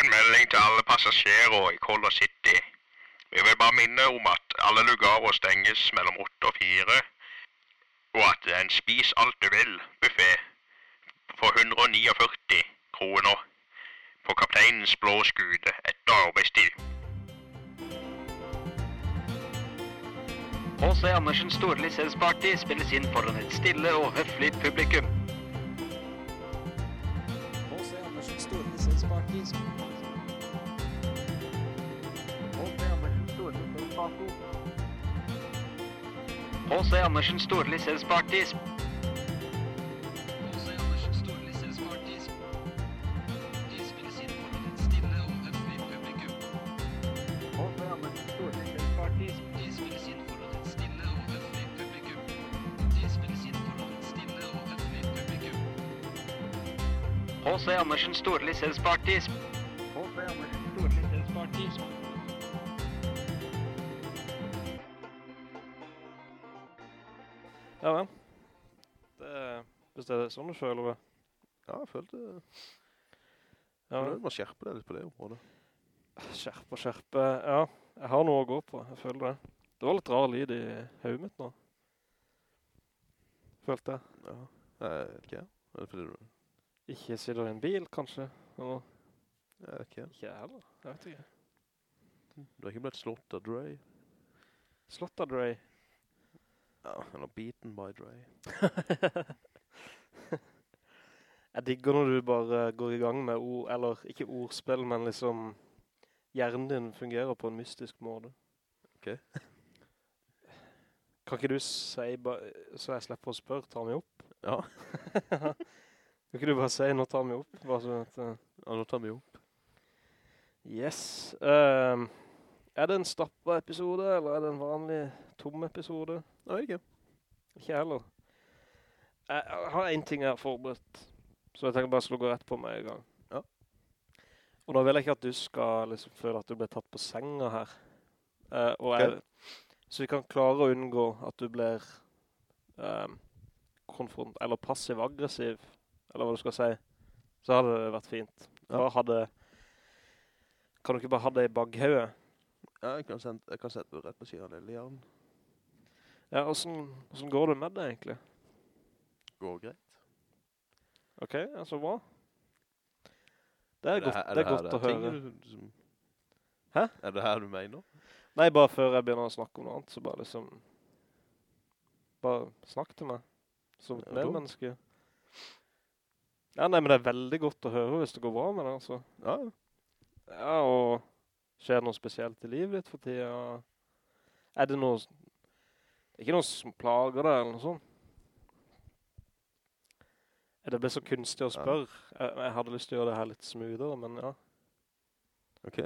en melding til alle passasjerer i Color City. Vi vil bare minne om at alle lugarer stenges mellom 8 og 4, og at det er en spis alt du vil-buffé for 149 kroner på kapteinens blå skute etter arbeidstid. H.C. Andersens store lisensparty spilles inn foran et stille og høflig publikum. H.C. Andersens store lisensparty. H.C. Andersens store lisensparty. H.C. Andersens store lisensparty. Ja vel. Hvis det er sånn du føler det. Ja, jeg følte det. Ja, Du må skjerpe deg litt på det området. skjerpe, skjerpe. Ja, jeg har noe å gå på, jeg føler det. Det var litt rar lyd i høyet mitt nå. Følte jeg. Ja. Jeg vet ikke. Er det fordi du... Ikke sitter i en bil, kanskje? Eller, Jeg vet ikke. ikke heller, jeg vet ikke. Du har ikke blitt slått av Dre? Slått av Dre. Ja, eller beaten by Dre. Jeg digger når du bare går i gang med ord, eller ikke ordspill, men liksom hjernen din fungerer på en mystisk måte. Ok. Kan ikke du si, så jeg slipper å spørre, ta meg opp? Ja, Kan ikke du bare si, nå tar meg opp? Bare sånn at, eh, ja nå tar meg opp. yes. Um, er det en stappa episode, eller er det en vanlig tom episode? Jeg vet ikke. Ikke heller. Jeg, jeg har en ting jeg har forberedt, så jeg tenker bare gå rett på meg i gang. Ja. Og nå vil jeg ikke at du skal liksom føle at du blir tatt på senga her. Uh, og jeg, så vi kan klare å unngå at du blir um, konfront, eller passiv-aggressiv, eller hva du skal si. Så hadde det vært fint. Ja. Hadde, kan du ikke bare ha det i baghauet? Ja, jeg kan, sende, jeg kan sette det rett på siden av Lillian. Ja, hvordan, hvordan går det med det egentlig? Går greit. Ok, ja, så bra. Det er, godt, her- det er her godt å det ting høre. du- Hæ? Er det her du mener? Nei, bare før jeg begynner å snakke om noe annet, så bare liksom... Bare snakk til meg. Som et medmenneske. Ja, nei, men det er veldig godt å høre hvis det går bra med det, altså. Ja, Ja, og skjer det noe spesielt i livet ditt for tida? Er det noe... Ikke noen som plager deg, eller noe sånt? Det ble så kunstig å Ja. spørre? Jeg, jeg hadde lyst til å gjøre det her litt smoothere, men ja. ok.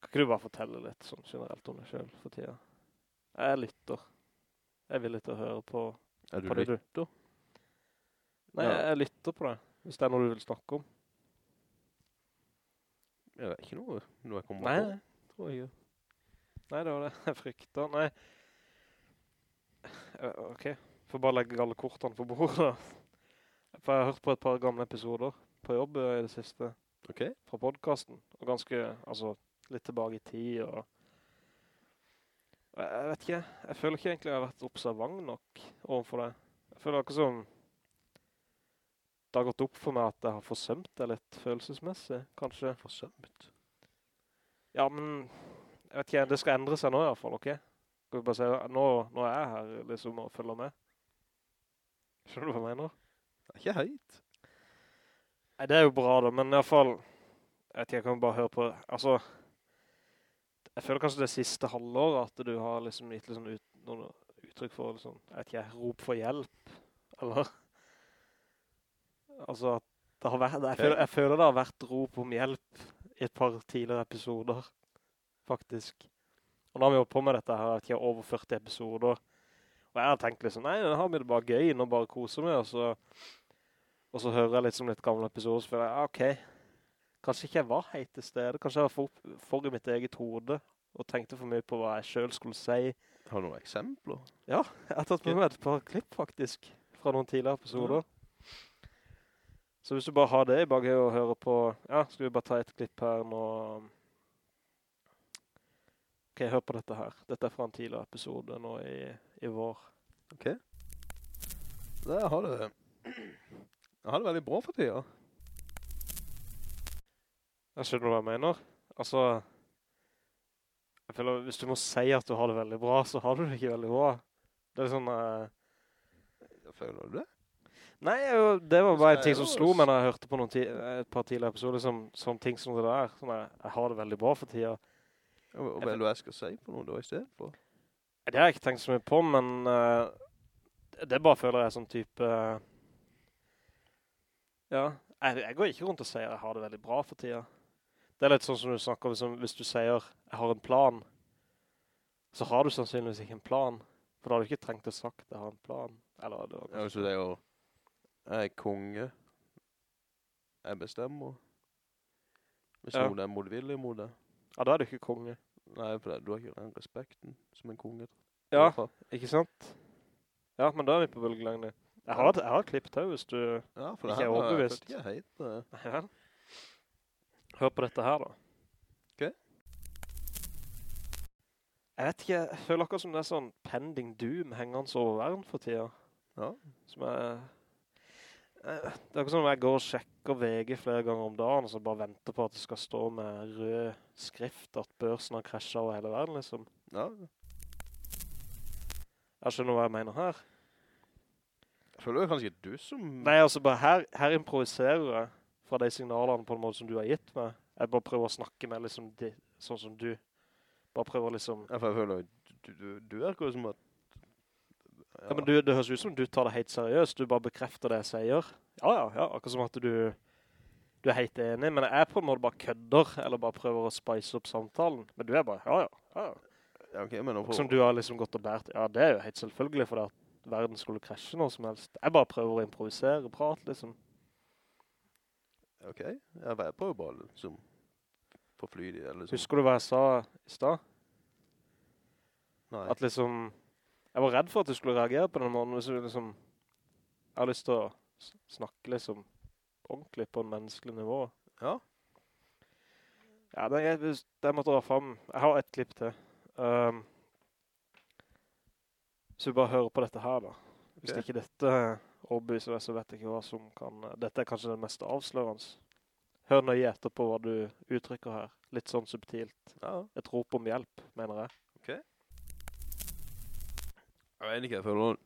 Kan ikke du bare fortelle litt sånn generelt om deg selv for tida? Jeg lytter. Jeg vil litt å høre på... Er du På det du- lytter? Nei, Ja. jeg, jeg lytter på det, hvis det er noe du vil snakke om. Ja, det er ikke noe, noe jeg kommer Nei, på. nei, tror jeg ikke. Nei, det var det jeg frykter. Nei. Eh, Ok, får bare legge alle kortene på bordet. For jeg har hørt på et par gamle episoder på jobb eh, i det siste Ok. fra podcasten. Og ganske, altså, litt tilbake i tid og... jeg vet ikke, jeg føler ikke egentlig jeg har vært observant nok overfor det. Jeg føler akkurat som det har gått opp for meg at jeg har forsømt det litt følelsesmessig, kanskje. Forsømt. Ja, men jeg vet ikke, det skal endre seg nå i hvert fall, ok? Skal vi bare si, nå, nå er jeg her liksom og følger med. Skjønner du hva jeg mener? Det er ikke høyt. Nei, det er jo bra da, men i hvert fall, jeg vet ikke, jeg kan bare høre på, altså, jeg føler kanskje det siste halvåret at du har liksom gitt sånn ut, noen uttrykk for, liksom, jeg vet ikke, rop for hjelp, eller, altså, at det har vært, jeg, føler, jeg føler det har vært rop om hjelp i et par tidligere episoder, faktisk. Og nå har vi holdt på med dette her, jeg ikke, over 40 episoder, og jeg har tenkt liksom, nei, den har vi det bare gøy, nå bare koser vi, og så, og så hører jeg litt som litt gamle episoder, så føler jeg, ah, ok, kanskje ikke jeg var helt til stede, kanskje jeg var for, for i mitt eget hode, og tenkte for mye på hva jeg selv skulle si. Har du noen eksempler? Ja, jeg har tatt med meg et par klipp faktisk, fra noen tidligere episoder. Så hvis du bare har det i bakgøy og hører på, ja, skal vi bare ta et klipp her nå. Ok, hør på dette her. Dette er fra en tidligere episode nå i, i vår. Ok. Det har det... Jeg har det veldig bra for tida. Jeg skjønner hva jeg mener. Altså, jeg føler hvis du må si at du har det veldig bra, så har du det ikke veldig bra. Det er sånn... eh, Føler du det? Nei, jo, det var bare en ting som slo meg når jeg hørte på ti et par tidligere episoder, som, sånne ting som det der. Sånn jeg, jeg har det veldig bra for tida. Hva hva vil du jeg skal si på noe da i stedet for? Det har jeg ikke tenkt så mye på, men uh, det bare føler jeg sånn type... Uh, ja, jeg, jeg går ikke rundt og sier jeg har det veldig bra for tida. Det er litt sånn som du snakker om, liksom, hvis du sier jeg har en plan, så har du sannsynligvis ikke en plan. For da har du ikke trengt å sagt jeg har en plan. Eller det Ja, hvis du sier jeg er konge, jeg bestemmer. Hvis Ja. noen er motvillig mot det. Ja, da er du ikke konge. Nei, for det, du har ikke den respekten som en konge. Ja, ikke sant? Ja, men da er vi på bølgelengde. Jeg har, jeg har klippet her hvis du... Ja, for det Ikke her var overbevist. ikke helt... eh, Nei heit. Hør på dette her da. Ok. Jeg vet ikke, jeg føler akkurat som det er sånn pending doom hengende over verden for tida. Ja. Som er... eh, Det er ikke sånn at jeg går og sjekker VG flere ganger om dagen, og så bare venter på at det skal stå med rød skrift at børsen har krasjet over hele verden, liksom. ja. Jeg skjønner hva jeg mener her. Jeg føler jo kanskje du som... Nei, altså bare her, her improviserer jeg fra de signalene på en måte som du har gitt meg. Jeg bare prøver å snakke med liksom de, sånn som du. Bare prøver liksom... Ja, for jeg føler du, du, du er akkurat som at... Ja, men du, det høres ut som du tar det helt seriøst. Du bare bekrefter det jeg sier. Ja, ja, ja. Akkurat som at du, du er helt enig, men jeg er på en måte bare kødder, eller bare prøver å spice opp samtalen. Men du er bare, ja, ja, ja. ja. okay, nå Som du har liksom gått og bært. Ja, det er jo helt selvfølgelig for at verden skulle krasje noe som helst. Jeg bare prøver å improvisere, prate liksom. Ok, jeg, jeg prøver bare liksom... Få fly eller liksom... Husker du hva jeg sa i sted? Nei. At liksom, jeg var redd for at du skulle reagere på den måten, hvis du liksom, jeg har lyst til å snakke liksom ordentlig på en menneskelig nivå. Ja. Ja, det, jeg, det måtte dra frem. Jeg har et klipp til. Um, så vi bare hører på dette her da. Hvis okay. ikke dette overbeviser deg, så vet jeg ikke hva som kan... Dette er kanskje det mest avslørende. Hør nøye etterpå hva du uttrykker her. Litt sånn subtilt. Ja. Et rop om hjelp, mener jeg. Jeg vet ikke, jeg føler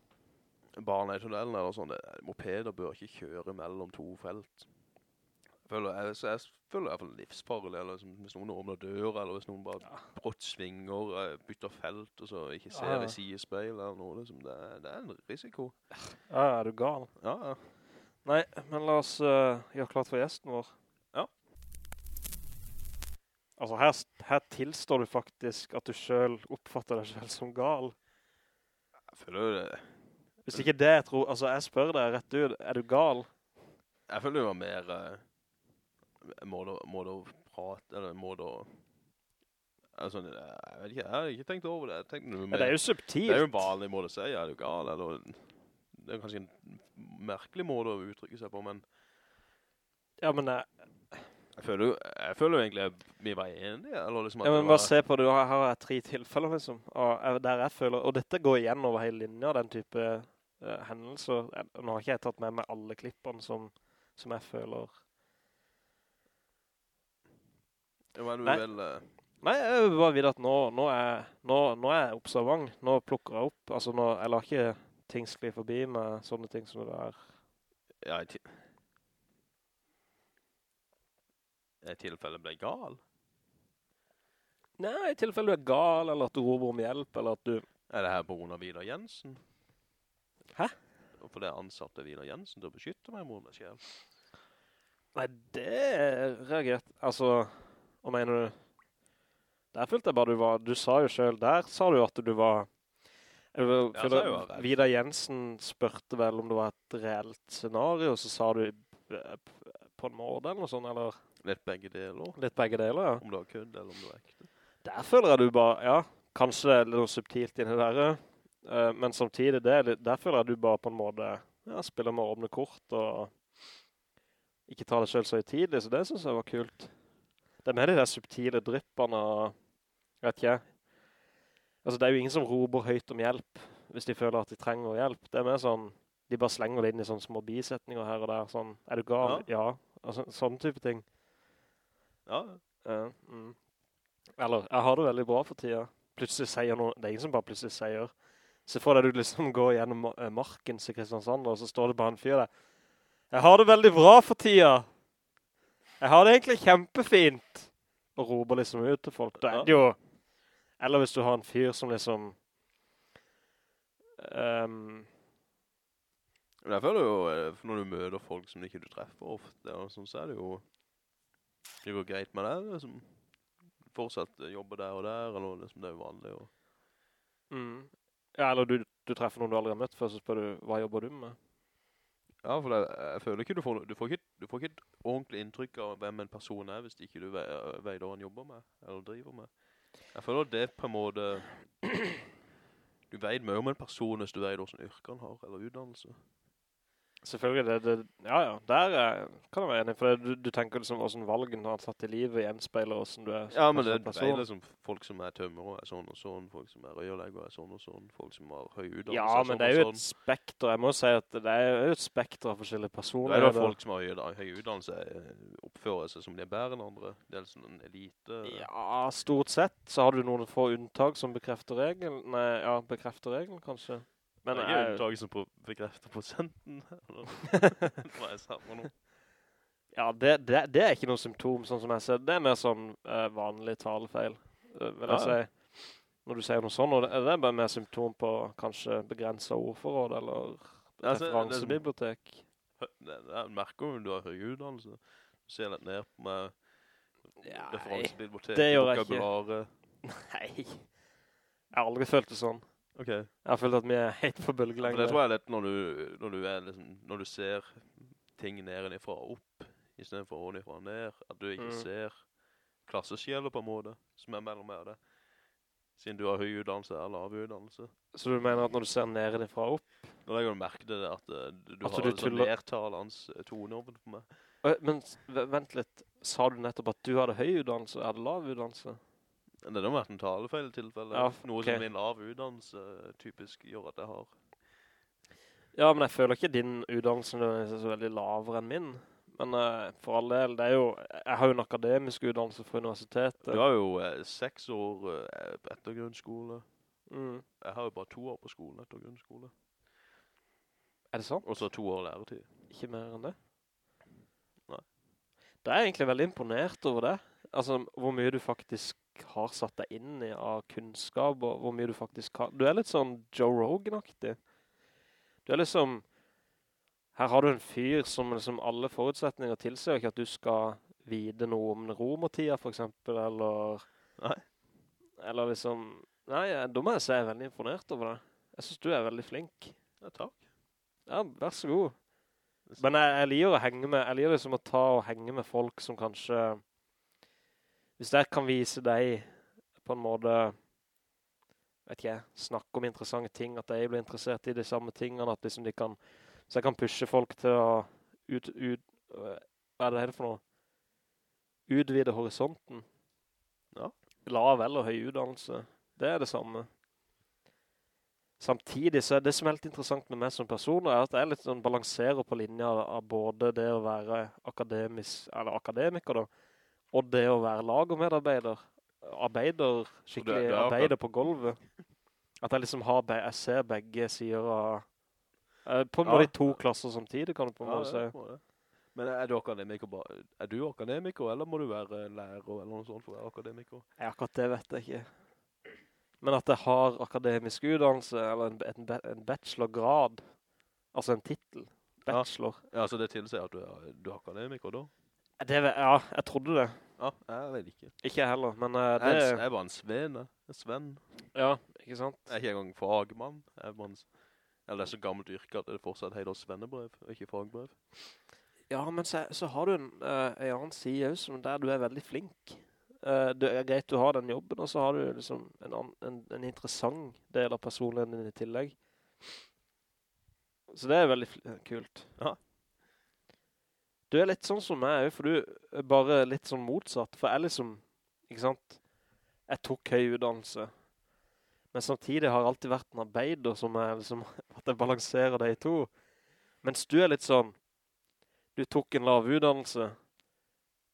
barna i tunnelen eller sånn, mopeder bør ikke kjøre mellom to felt. Jeg føler, jeg, jeg føler i hvert fall livsfarlig, eller liksom, hvis noen åpner døra, eller hvis noen bare brått svinger, eh, bytter felt, og så ikke ser Ja, ja. i sidespeil eller noe, liksom, det, det er en risiko. Ja, er du gal? Ja, ja. Nei, men la oss uh, gjøre klart for gjesten vår. Ja. Altså, her, her tilstår du faktisk at du selv oppfatter deg selv som gal. Jeg føler det, Hvis ikke det jeg tror, altså jeg spør deg rett ut, er du gal? jeg føler det var mer Uh, måte, å- måte å prate, eller måte å, altså, jeg vet ikke, jeg har ikke tenkt over det, jeg tenkte Ja, mer. det er jo subtilt. Det er jo en vanlig måte å si, er du gal, eller det er kanskje en merkelig måte å uttrykke seg på, men Ja, men, eh, jeg føler jo, jeg føler jo egentlig at vi var enige, eller liksom ja, men men var, bare se på det, her har jeg tre tilfeller liksom, og der jeg føler, og dette går igjen over hele linja, den type uh, hendelser. Nå har ikke jeg tatt med meg alle klippene som, som jeg føler Ja, Nei. vel, eh, Nei, jeg vil bare vite at nå, nå, er, nå, nå er jeg observant. Nå plukker jeg opp. Altså, jeg lar ikke ting skli forbi med sånne ting som det der. ja, i, ti- i tilfelle ble gal. Nei, i tilfelle du er gal, eller at du roper om hjelp, eller at du... Er det her på grunn av Vidar Jensen? Hæ? For det ansatte Vidar Jensen til å beskytte meg mot meg selv. Nei, det er reagert. Altså, hva mener du? Der følte jeg bare du var... Du sa jo selv, der sa du at du var... Vil, Ja, det, var. Vidar Jensen spørte vel om det var et reelt scenario, så sa du eh, på en måte eller noe sånt, eller Litt begge deler. litt begge deler, ja. Om det har kødd eller om det er ekte. Der føler jeg du bare, ja, kanskje det er litt subtilt inni der, uh, men samtidig, det litt, der føler jeg du bare på en måte, ja, spiller med åpne kort, og, ikke tar det selv så tidlig, så det synes jeg var kult. Det er med de der subtile dryppene, og, vet ikke jeg. Altså, det er jo ingen som roper høyt om hjelp, hvis de føler at de trenger hjelp. Det er mer sånn, de bare slenger det inn i sånne små bisetninger her og der, sånn, er du gal? Ja. Altså, sånne type ting. Ja, mm. Eller, jeg har det veldig bra for tida. Plutselig sier noen, det er ingen som bare plutselig sier. Se for deg du liksom går gjennom eh, marken til Kristiansand, og så står det bare en fyr der. Jeg har det veldig bra for tida. Jeg har det egentlig kjempefint. Og roper liksom ut til folk. Da er det jo... Eller hvis du har en fyr som liksom... Um, Derfor er det jo, eh, når du møter folk som ikke du treffer ofte, sånn, så er det jo, det går greit med det, liksom, fortsatt jobbe der og der, eller liksom det er jo vanlig, og mm. Ja, eller du, du treffer noen du aldri har møtt før, så spør du, hva jobber du med? Ja, for jeg, jeg føler ikke du får, du får ikke, du får ikke et ordentlig inntrykk av hvem en person er, hvis ikke du ve- vet hva han jobber med, eller driver med. Jeg føler det på en måte, du vet mye om en person hvis du vet hvordan yrke han har, eller utdannelse. Selvfølgelig, det, det, ja, ja, der er, kan jeg være enig, for det, du, du tenker liksom hvordan valgen har tatt i livet gjenspeiler hvordan du er som Ja, men det som er liksom folk som er tømmer er sånn og sånn, folk som er røyerlegger er sånn og sånn, folk som har høy utdannelse Ja, men sånn det er jo sånn. et spekter, jeg må si at det er jo et spekter av forskjellige personer. Det er jo folk som har høy, utdannelse eh, oppfører seg som de er bedre enn andre. Det sånn en elite. Ja, stort sett så har du noen få unntak som bekrefter regelen. Nei, ja, bekrefter regelen kanskje. Men det er jo som på- bekrefter prosenten. hva er sa for noe. Ja, det, det, det er ikke noe symptom, sånn som jeg ser. Det er mer sånn uh, vanlig talefeil, uh, vil jeg Ja. si. Når du sier noe sånn, det, det er bare mer symptom på kanskje begrenset ordforråd, eller det referansebibliotek. Jeg det merker jo du har høy utdannelse. Du ser litt ned på meg. Referansebibliotek, det gjør jeg ikke. nei. Jeg har aldri følt det sånn. Ok. Jeg har følt at vi er helt på bølgelengde. Ja, det tror jeg er litt når du, når du liksom, når du ser ting nedenifra og opp, i stedet for ovenifra og ned, at du ikke Mm. ser klasseskjeler på en måte, som er mellom med det. Siden du har høy utdannelse eller lav utdannelse. Så du mener at når du ser nedenifra og opp, Nå legger du merke til det at uh, du, At har du sånn nedtalens nedtalende tone over på meg. Men vent litt, sa du nettopp at du hadde høy utdannelse, jeg hadde lav utdannelse? Det har vært en talefeil tilfelle. Ja, Noe som min lav utdannelse typisk gjør at jeg har. Ja, men jeg føler ikke din utdannelse er så veldig lavere enn min. Men uh, for all del, det er jo, jeg har jo en akademisk utdannelse fra universitetet. Du har jo uh, seks år uh, etter grunnskole. Mm. Jeg har jo bare to år på skolen etter grunnskole. Er det sant? Og så to år læretid. Ikke mer enn det? Nei. Da er jeg egentlig veldig imponert over det. Altså, hvor mye du faktisk har satt deg inn i av kunnskap, og hvor mye du faktisk har. Du er litt sånn Joe Rogan-aktig. Du er liksom, her har du en fyr som liksom alle forutsetninger tilser ikke at du skal vite noe om romertida, for eksempel, eller... Nei. Eller liksom, nei, da må jeg si jeg er veldig imponert over det. Jeg synes du er veldig flink. Ja, takk. Ja, vær så god. Men jeg, jeg liker å henge med, jeg liker liksom å ta og henge med folk som kanskje, hvis jeg kan vise deg på en måte, vet ikke jeg, snakke om interessante ting, at jeg blir interessert i de samme tingene, at liksom de kan, så jeg kan pushe folk til å ut, ut, hva er det her for noe? Utvide horisonten. Ja. Lav eller høy utdannelse. Det er det samme. Samtidig så er det som er helt interessant med meg som person, er at jeg litt sånn balanserer på linja av både det å være akademisk, eller akademiker da, og det å være lag og medarbeider, Arbeider, skikkelig det, det er arbeider på gulvet. At jeg liksom har, jeg ser begge sider av, eh, på en Ja. måte to klasser samtidig, kan du på en Ja, måte si. Men er du akademiker er du akademiker, eller må du være lærer eller noe sånt for å være akademiker? Ja, akkurat det vet jeg ikke. Men at jeg har akademisk utdannelse, eller en, en, en bachelorgrad, altså en titel, Ja. bachelor. Ja, så det tilsier at du er, du er akademiker da? Det, ja, jeg trodde det. Ja, jeg vet ikke. Ikke jeg heller, men uh, Jeg det... jeg er bare en svene, en svenn. Ja, ikke sant? Jeg er ikke engang fagmann. Jeg er bare en, eller det er så gammelt yrke at det fortsatt heter svennebrev, og ikke fagbrev. Ja, men så, så har du en, uh, en annen side også, som der du er veldig flink. Uh, det er greit du har den jobben, og så har du liksom en, annen- en, en interessant del av personligheten din i tillegg. Så det er veldig kult. Ja. Du er litt sånn som meg, for du er bare litt sånn motsatt. For jeg liksom, ikke sant, jeg tok høy utdannelse. Men samtidig har jeg alltid vært en arbeider som er liksom, at jeg balanserer de to. Mens du er litt sånn, du tok en lav utdannelse,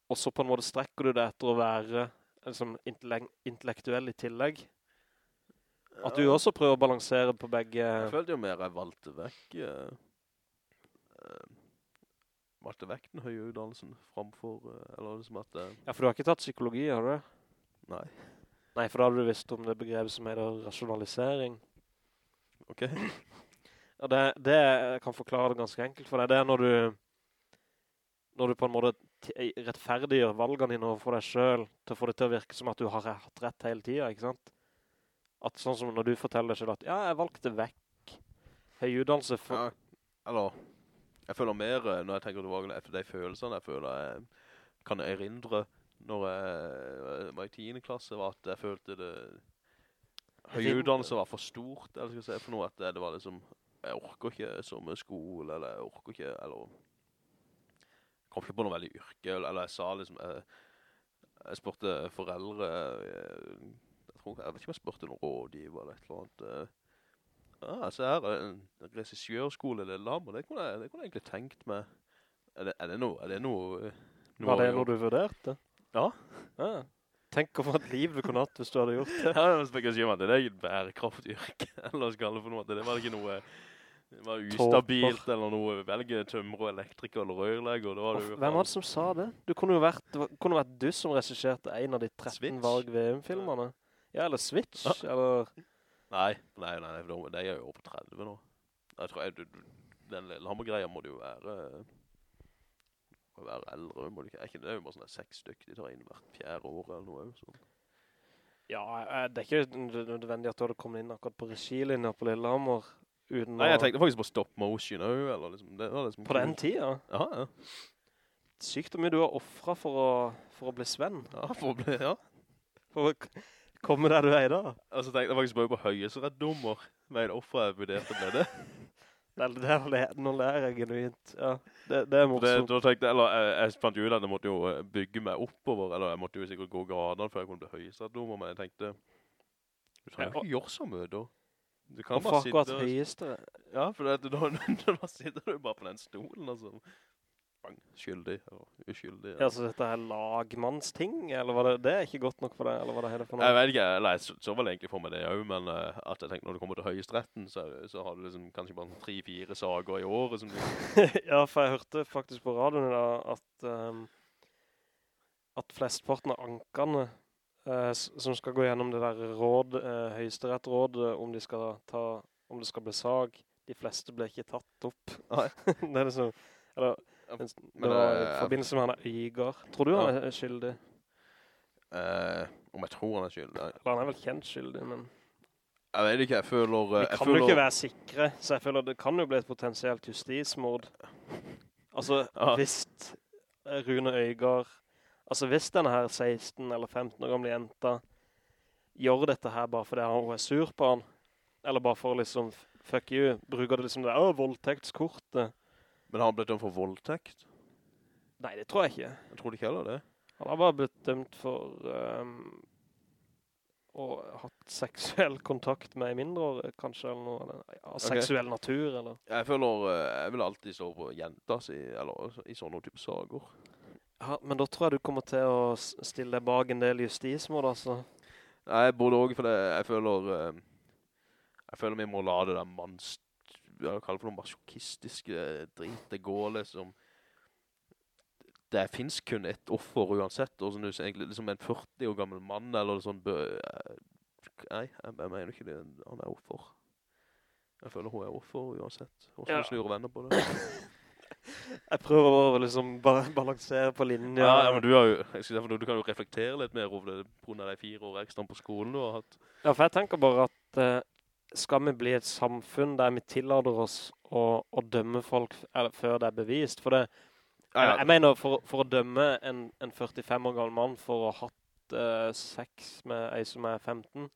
og så på en måte strekker du det etter å være liksom, intellek intellektuell i tillegg. At du også prøver å balansere på begge... Jeg følte jo mer jeg valgte vekk eh, valgte vekk den høye utdannelsen framfor, eh, eller liksom at eh, Ja, for du har ikke tatt psykologi, har du det? Nei. Nei, for da hadde du visst om det begrepet som heter rasjonalisering. Ok. Ja, det, det kan forklare det ganske enkelt for deg. Det er når du, når du på en måte rettferdiggjør valgene dine overfor deg selv, til å få det til å virke som at du har hatt rett hele tiden, ikke sant? At sånn som når du forteller deg selv at, ja, jeg valgte vekk høy utdannelse for... Ja, eller, jeg føler mer eh, når jeg tenker tilbake etter de følelsene jeg føler jeg kan erindre når jeg var i 10. klasse, var at jeg følte det høyudannelse var for stort, eller skal jeg si for noe, at det, var liksom, jeg orker ikke sommerskole, eller jeg orker ikke, eller jeg kom ikke på noe veldig yrke, eller, eller jeg sa liksom, jeg, jeg spurte foreldre, jeg, jeg, tror, jeg vet ikke om jeg spurte noen rådgiver eller et eller annet, eh, Ja, så her det en regissørskole i Lillehammer, det kunne jeg, det kunne jeg egentlig tenkt meg. Er det, er det noe, er det noe, eh, noe Var det noe du vurderte? Ja. Ja. Tenk om et liv du kunne hatt hvis du hadde gjort det. Ja, men jeg si om at det er et bærekraftyrke, eller skal det for noe, det var ikke noe, det var ustabilt, eller noe, velge tømmer og elektriker eller rørlegger, Hvem var det som sa det? Du kunne jo vært, kunne vært du som regisserte en av de 13 Switch. Varg VM-filmerne. Ja, eller Switch, Ja. eller... Nei, nei, nei, for de er jo over 30 nå. Jeg tror jeg, du, du, den Lillehammer-greia må det jo være, må være eldre, må det ikke, er ikke det er jo bare sånn seks stykker de tar inn hvert fjerde år eller noe, sånn. Ja, eh, det er ikke nødvendig at du hadde kommet inn akkurat på regilinja på Lillehammer Nei, jeg tenkte faktisk på stop motion også, eller liksom, det var liksom På den tiden? Ja, ja. Sykt hvor mye du har offret for å, for å bli Sven. Ja, for å bli, ja. For å k- komme der du er i dag. så tenkte jeg faktisk bare på høyesterettsdommer, men hvorfor jeg vurderte med det. Det er, det er, nå lærer jeg genuint. Ja, det, det er Det, morsomt. da tenkte jeg, eller jeg, jeg fant jo ut at jeg måtte jo eh, bygge meg oppover, eller jeg måtte jo sikkert gå gradene før jeg kunne bli høyesterettsdommer, men jeg tenkte, du trenger ikke gjøre så mye da. Du kan bare sitte, og- høyeste? ja, for da, da, da sitter du bare på den stolen, altså. Bang, skyldig, eller uskyldig. Ja, så dette er lagmannsting, eller var det, det er ikke godt nok for deg, eller hva det hele for noe? Jeg vet ikke, eller jeg så, var vel egentlig for meg det jo, men uh, at jeg tenkte når du kommer til høyestretten, så, så har du liksom kanskje bare tre-fire sager i året ja, for jeg hørte faktisk på radioen da at, um, at flestparten av ankene uh, som skal gå gjennom det der råd, uh, høyesterettrådet, om de skal ta, om det skal bli sag, de fleste ble ikke tatt opp. Nei. det er liksom, eller, Ja, det var i forbindelse med han er Øygar. Tror du han er skyldig? Uh, om jeg tror han er skyldig. Eller han er vel kjent skyldig, men... jeg vet ikke, jeg føler... eh, Vi kan føler, jo ikke være sikre, så jeg føler det kan jo bli et potensielt justismord. Altså, Ja. hvis eh, Rune Øygaard... altså hvis denne her 16 eller 15 år gamle jenta gjør dette her bare fordi hun er sur på han, eller bare for liksom, fuck you, bruker det liksom det, å, voldtektskortet. Men har han blitt dømt for voldtekt? Nei, det tror jeg ikke. Jeg tror ikke heller det. Han har bare blitt dømt for um, å ha hatt seksuell kontakt med mindre, mindreårig, kanskje, eller noe, eller, ja, seksuell natur, eller... Jeg føler, eh, jeg vil alltid stå på jenta si, eller i sånne type sager. Ja, men da tror jeg du kommer til å stille deg bak en del justismål, altså. Nei, både også, for jeg føler, eh, jeg føler vi må la det der manns, jeg kaller kalle for noe masjokistiske drit, det går liksom, det finnes kun ett offer uansett, og sånn, liksom en 40 år gammel mann, eller sånn, bø, nei, jeg, jeg mener ikke det, han er offer. Jeg føler hun er offer uansett, Hvordan så Ja. snur venner på det. Jeg prøver å liksom ba balansere på linjen. Ja, ja, men du, har jo, du, kan jo reflektere litt mer over det på grunn av de fire år ekstra på skolen du har hatt. Ja, for jeg tenker bare at eh, skal vi bli et samfunn der vi tillader oss å, å dømme folk før det er bevist? For det, jeg, jeg mener, for, for å dømme en, en 45 år gammel mann for å ha hatt uh, sex med ei som er 15,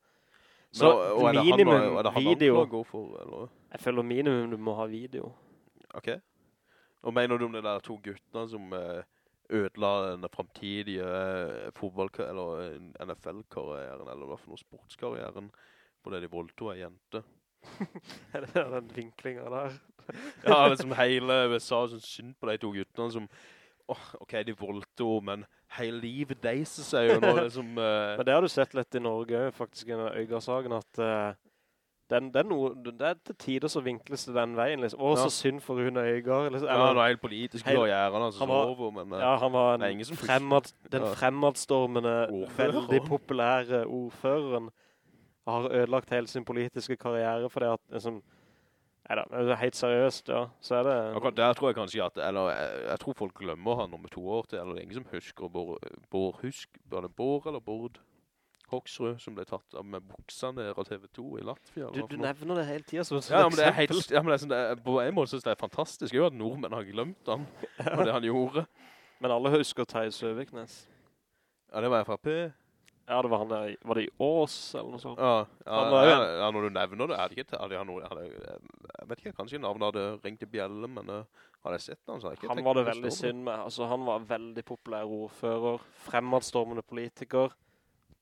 så Men, og er det han- minimum er det han video, for, eller? jeg føler minimum du må ha video. Ok. Og mener du om det der to guttene som uh, ødela den fremtidige eh, fotball- eller NFL-karrieren, eller hva for noe sportskarrieren, på det de voldtog ei jente? Er det den vinklingen der? Ja, liksom hele USA som synd på de to guttene som, åh, ok, de voldtog, men hele livet deiser seg jo nå, liksom... uh... Men det har du sett litt i Norge, faktisk, i Øygaard-sagen at uh, den, det, er det er til tider så vinkles det den veien, liksom. Å, Ja. så synd for hun Øygaard. Liksom. ja, han var helt politisk Hei- karrieren, altså, han var- over, men... eh, Ja, han var er en fremmad, den fremadstormende, veldig populære ordføreren har ødelagt hele sin politiske karriere for det at, liksom, neida, men det er helt seriøst, ja, så er det... Akkurat der tror jeg kanskje at, eller jeg, jeg tror folk glemmer han om to år til, eller det er ingen som husker Bård, Bård husk, var det Bård eller Bård Hoksrud som ble tatt av med buksa ned av TV2 i Latvia? Du, du nevner det hele tiden som et Ja, men det er helt, ja, men det er sånn, det er, på en måte synes det er fantastisk jo at nordmenn har glemt han, og det han gjorde. Men alle husker Thais Søviknes. Ja, det var FRP. Ja, det var han der, var det i Ås, eller noe sånt? Ja, ja, Han var ja, ja, når du nevner det, er det ikke, hadde han noe, hadde, jeg vet ikke, kanskje navnet hadde ringt i bjelle, men uh, hadde jeg sett den, så jeg ikke Han var det veldig synd med. Altså, han var veldig populær ordfører, fremadstormende politiker.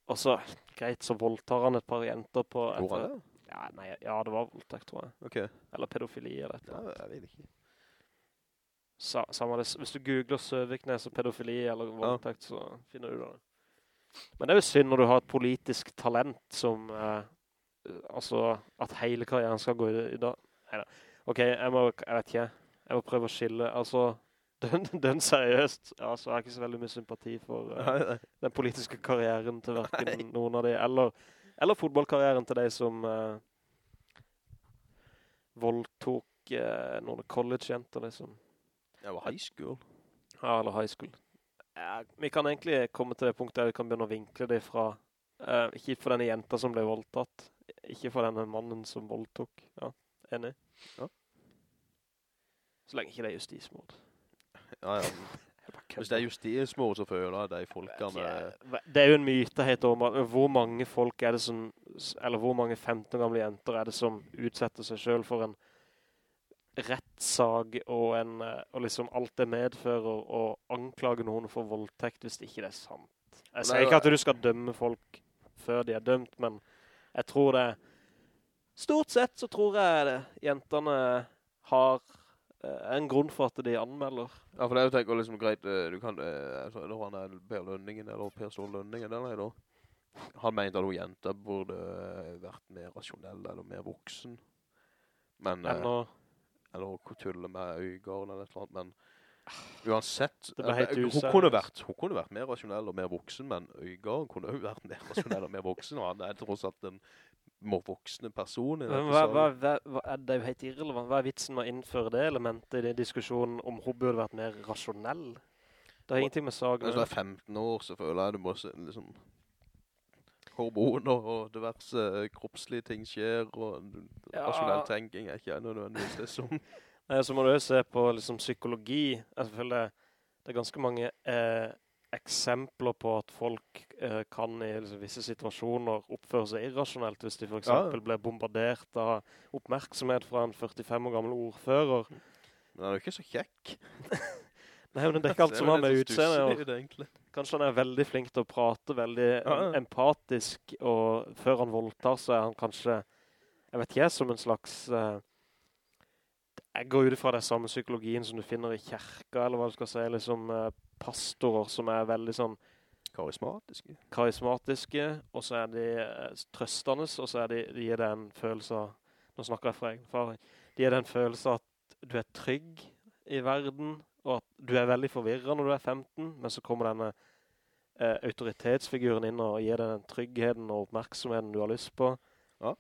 Og så, greit, så voldtar han et par jenter på... Etter, Hvor er det? Ja, nei, ja, det var voldtekt, tror jeg. Ok, Eller pedofili eller et eller ja, jeg vet ikke. Sa, samme det, hvis du googler Søviknes og pedofili eller voldtekt, så finner du det. Men det er jo synd når du har et politisk talent som, eh, altså, at hele karrieren skal gå i, i dag. Neida. Ok, jeg må, jeg vet ikke, jeg må prøve å skille, altså, den, den seriøst, altså, jeg har ikke så veldig mye sympati for eh, den politiske karrieren til hverken noen av de, eller, eller fotballkarrieren til de som eh, voldtok eh, noen college-jenter, liksom. Var high school. Ja, eller high school. Ja, vi kan egentlig komme til det punktet der vi kan begynne å vinkle det fra, Uh, ikke for denne jenta som ble voldtatt, ikke for denne mannen som voldtok. Ja, enig? Ja. Så lenge ikke det er justismord. Ja, ja. Hvis det er justismord, så føler jeg de folkene... Det er jo en myte helt om hvor mange folk er det som, eller hvor mange 15 gamle jenter er det som utsetter seg selv for en rettssag og, en, eh, og liksom alt det medfører og anklage noen for voldtekt hvis ikke det er sant. Jeg sier ikke at du skal dømme folk før de er dømt, men jeg tror det, stort sett så tror jeg det, jentene har eh, en grunn for at de anmelder. Ja, for det er jo tenker liksom greit, eh, du kan, eh, altså, det var han er Per Lønningen, eller Per Stål Lønningen, eller da. Han mente at hun jenta burde eh, vært mer rasjonell, eller mer voksen. Men, eh, Enn å eller å tulle med øygarden eller et eller annet, men uansett, eh, hun, kunne vært, hun kunne vært mer rasjonell og mer voksen, men øygarden kunne jo vært mer rasjonell og mer voksen, og han er tross alt en mer voksne person i hva, hva, hva, det er jo helt irrelevant. Hva er vitsen med å innføre det elementet i den diskusjonen om hun burde vært mer rasjonell? Det har ingenting med saken. Hvis du er 15 år, så føler jeg det må liksom hormoner og diverse eh, kroppslige ting skjer, og Ja. rasjonell tenking er ikke nødvendigvis det som... Nei, så må du jo se på liksom, psykologi. Jeg føler det er ganske mange eh, eksempler på at folk eh, kan i liksom, visse situasjoner oppføre seg irrasjonelt hvis de for eksempel Ja. blir bombardert av oppmerksomhet fra en 45 år gammel ordfører. Men han er jo ikke så kjekk. Nei, men det er ikke alt som har med utseende. Det er å- det egentlig. Kanskje han er veldig flink til å prate, veldig Ja, ja. empatisk, og før han voldtar så er han kanskje, jeg vet ikke, som en slags, Uh, jeg går ut fra det samme psykologien som du finner i kjerka, eller hva du skal si, liksom uh, pastorer som er veldig sånn Karismatiske. karismatiske, og så er de uh, trøstende, og så er de, de gir deg en følelse av, nå snakker jeg fra egen erfaring, de gir deg en følelse av at du er trygg i verden, og at du er veldig forvirret når du er 15, men så kommer denne eh, autoritetsfiguren inn og gir deg den tryggheten og oppmerksomheten du har lyst på. Ja.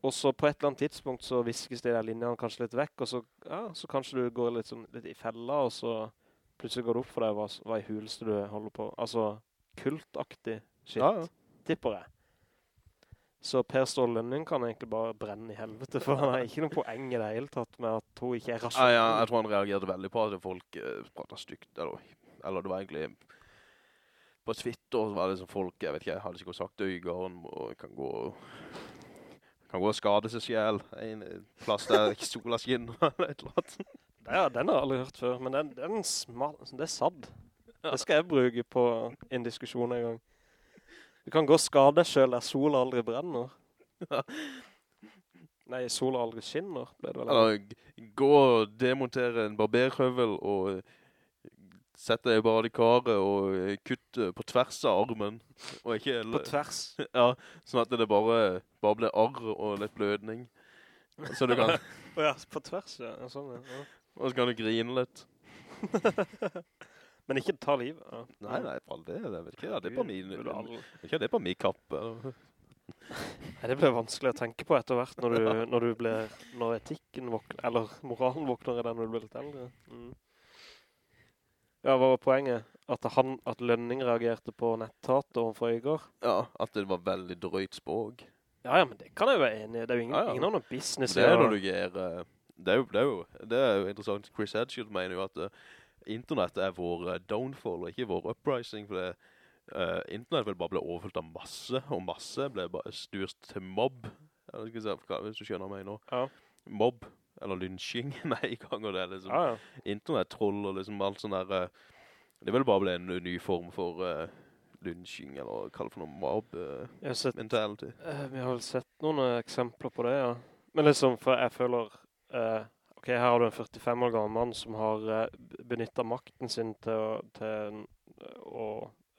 Og så på et eller annet tidspunkt så viskes de der linjene kanskje litt vekk, og så, ja, så kanskje du går litt, sånn, litt i fella, og så plutselig går det opp for deg hva, hva i huleste du holder på. Altså, kultaktig shit Ja, ja. tipper jeg. Så Per Ståle Lønning kan egentlig bare brenne i helvete, for han har ikke noen poeng i det hele tatt med at hun ikke er Ja, rasjonell. ja, jeg tror han reagerte veldig på at folk uh, pratet stygt, eller, eller det var egentlig på Twitter var det som folk, jeg vet ikke, jeg hadde sikkert sagt Øygarden og kan gå kan gå og skade seg selv en plass der ikke sola skinner eller et eller annet. Ja, den har jeg aldri hørt før, men den, den smal, det er sadd. Det skal jeg bruke på en diskusjon en gang. Du kan gå og skade deg selv der sola aldri brenner. Nei, sola aldri skinner, ble det vel. Eller gå og demontere en barberhøvel og eh, sette deg i badekaret og eh, kutte på tvers av armen. Ikke... På tvers. Ja, sånn at det bare, bare blir arr og litt blødning. Så du kan, ja, på tvers, ja. Ja, Sånn, ja. og så kan du grine litt. Men ikke ta livet. Ja. Nei, nei, for all det, det vet ikke, ja, det er på min, ikke det på min kapp. Nei, det blir vanskelig å tenke på etter hvert når du, når du blir, når etikken våkner, eller moralen våkner i den når du blir litt eldre. Mm. Ja, hva var poenget? At, han, at Lønning reagerte på netthat overfor Øygaard? Ja, at det var veldig drøyt språk. Ja, ja, men det kan jeg jo være enig i. Det er jo ingen, Ja, ja. ingen annen business. Det er når du gjør, eh, det er jo, det er jo, det er jo interessant. Chris Hedgeshield mener jo at uh, internett er vår eh, downfall, og ikke vår uprising, for det, uh, internett vil bare bli overfylt av masse, og masse ble bare styrt til mobb. Jeg vet ikke hva- hva- hvis du skjønner meg nå. Ja. Mobb, eller lynching, nei, i gang, og det er liksom Ja, ja. internett-troll, og liksom alt sånn der, uh, det vil bare bli en ny form for uh, lynching, eller kall det for noe mob-mentality. Uh, vi har vel sett noen eksempler på det, ja. Men liksom, for jeg føler... eh, ok, her har du en 45 år gammel mann som har uh, benyttet makten sin til, å- til eh, å